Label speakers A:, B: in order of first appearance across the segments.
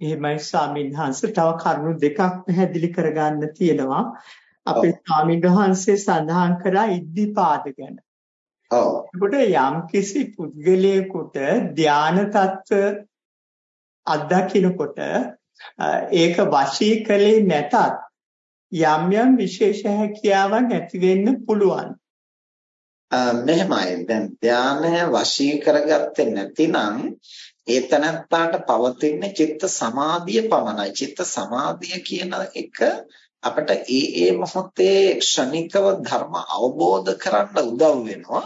A: එහෙමයි ස්වාමීන් වහන්සේ තව කරුණු දෙකක් පැහැදිලි කරගන්න තියෙනවා. අපේ ස්වාමීන් වහන්සේ සඳහන් කරා ඉද්ධිපාද ගැන.
B: ඔව්.
A: ඒකට යම්කිසි පුද්ගලයෙකුට ධාන තත්ත්ව අත්දකින්නකොට ඒක වශී කලේ නැතත් යම් යම් විශේෂ හැකියාවක් ඇති වෙන්න පුළුවන්.
B: මෙහෙමයි දැන් ධානය වශී කරගත්තේ නැතිනම් ඒ තනත්තාට පවතින චිත්ත සමාධිය පමණයි. චිත්ත සමාධිය කියන එක අපිට ඒ ඒ මොහොතේ ක්ෂණිකව ධර්ම අවබෝධ කරන්න උදව් වෙනවා.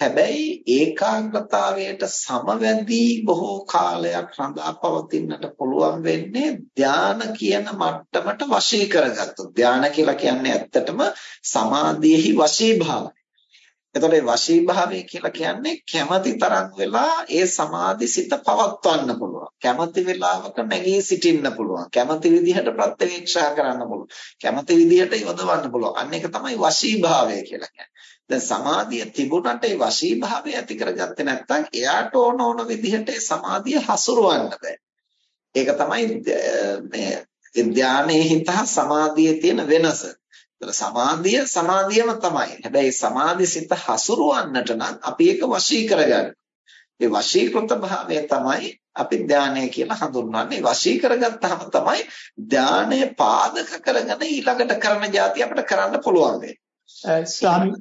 B: හැබැයි ඒකාග්‍රතාවයට සමවැදී බොහෝ කාලයක් රඳා පවතින්නට පුළුවන් වෙන්නේ ධාන කියන මට්ටමට වශී කරගත්තොත්. ධාන කියලා කියන්නේ ඇත්තටම සමාධියෙහි වශීභාවය. එතකොට මේ වශීභාවය කියලා කියන්නේ කැමැති තරම් වෙලා ඒ සමාධි සිත පවත්වන්න පුළුවන්. කැමැති වෙලාවක නැගී සිටින්න පුළුවන්. කැමැති විදිහට ප්‍රත්‍යවේක්ෂා කරන්න පුළුවන්. කැමැති විදිහට යොදවන්න පුළුවන්. අන්න ඒක තමයි වශීභාවය කියලා කියන්නේ. දැන් සමාධිය තිබුණට ඒ වශීභාවය ඇති කරගත්තේ නැත්නම් එයාට ඕන ඕන විදිහට ඒ සමාධිය හසුරවන්න බෑ. ඒක තමයි මේ ධානයේ හිත සමාධියේ තියෙන වෙනස. සමාධිය සමාධියම තමයි. හැබැයි සමාධි සිත හසුරවන්නට නම් අපි ඒක වශී කරගන්න. ඒ වශීකృత භාවය තමයි අපි ධානය කියලා හඳුන්වන්නේ. වශී කරගත්තාම තමයි ධානය පාදක කරගෙන ඊළඟට කරන જાති අපිට කරන්න පුළුවන්
A: වෙන්නේ. ස්වාමී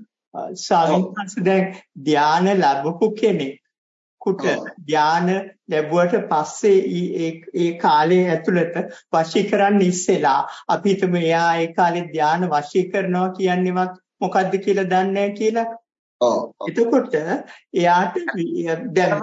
A: ස්වාමීන් වහන්සේ දැන් ධාන ලැබපු කෙනෙක් කුට ධාන ලැබුවට පස්සේ ඒ ඒ කාලය ඇතුළත වශී කරන්න ඉස්සෙලා අපි හිතමු එයා ඒ කාලේ ධාන වශී කරනවා කියන්නේවත් මොකද්ද කියලා දන්නේ කියලා එතකොට එයාට
B: දැන්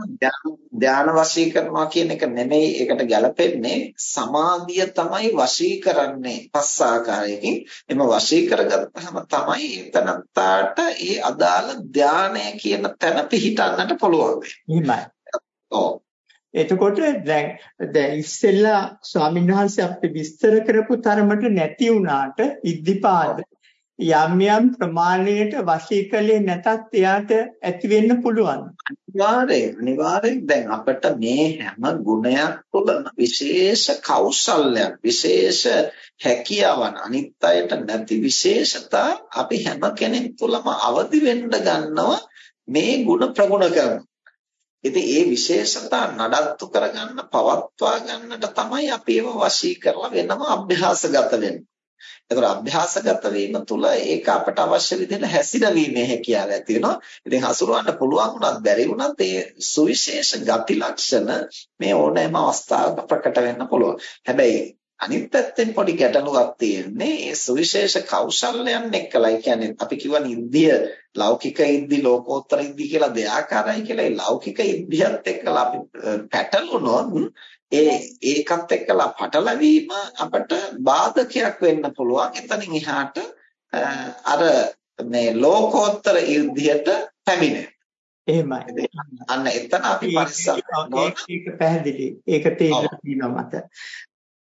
B: ධාන වශී කරනවා කියන එක නෙමෙයි ඒකට ගැලපෙන්නේ සමාධිය තමයි වශී කරන්නේ පස් ආකාරයකින්. එම වශී කරගත්තාම තමයි එතනත්තාට ඒ අදාළ ධානය කියන තැන පිහිටන්නට පුළුවන්
A: වෙන්නේ. එතකොට දැන් දැන් ඉස්සෙල්ලා ස්වාමීන් වහන්සේ අපිට විස්තර කරපු තරමට නැති වුණාට ඉද්ධිපාද යම් යම් ප්‍රමාණයට වශී කළේ නැතත් එයාට ඇති වෙන්න පුළුවන්.
B: අනිවාර්යයෙන් අනිවාර්යයෙන් දැන් අපිට මේ හැම ගුණයක් තුළම විශේෂ කෞශල්‍යයක් විශේෂ හැකියාවන් අනිත් අයට නැති විශේෂතා අපි හැම කෙනෙක් තුළම අවදි වෙන්න ගන්නවා මේ ගුණ ප්‍රගුණ කරනවා. ඉතින් ඒ විශේෂතා නඩත්තු කරගන්න පවත්වා ගන්නට තමයි අපි ඒව වශී කරලා වෙනම අභ්‍යාසගත වෙන්නේ. ඒතර අභ්‍යාසගත වීම තුළ ඒක අපට අවශ්‍ය විදිහට හැසිරවීමේ හැකියාව ඇති වෙනවා. ඉතින් හසුරවන්න පුළුවන් වුණත් බැරි වුණත් ඒ සුවිශේෂ ගති ලක්ෂණ මේ ඕනෑම අවස්ථාවක ප්‍රකට වෙන්න පුළුවන්. හැබැයි අනිත් පැත්තෙන් පොඩි ගැටලුවක් තියෙන්නේ ඒ සුවිශේෂ කෞශල්‍යයන් එක්කලා. කියන්නේ අපි කියවන ඉද්ධිය ලෞකික ඉද්ධි ලෝකෝත්තර ඉද්ධි කියලා දෙආකාරයි කියලා. ඒ ලෞකික ඉද්ධියත් එක්කලා අපි පැටලුනොත් ඒ ඒකත් එක්කලා පටලැවීම අපට බාධකයක් වෙන්න පුළුවන්. එතනින් එහාට අර මේ ලෝකෝත්තර ඉර්ධියට පැමිණෙන.
A: එහෙමයි.
B: අන්න එතන අපි පරිස්සම්
A: ඒක පැහැදිලි. ඒක තේරෙලා තියෙනවා මට.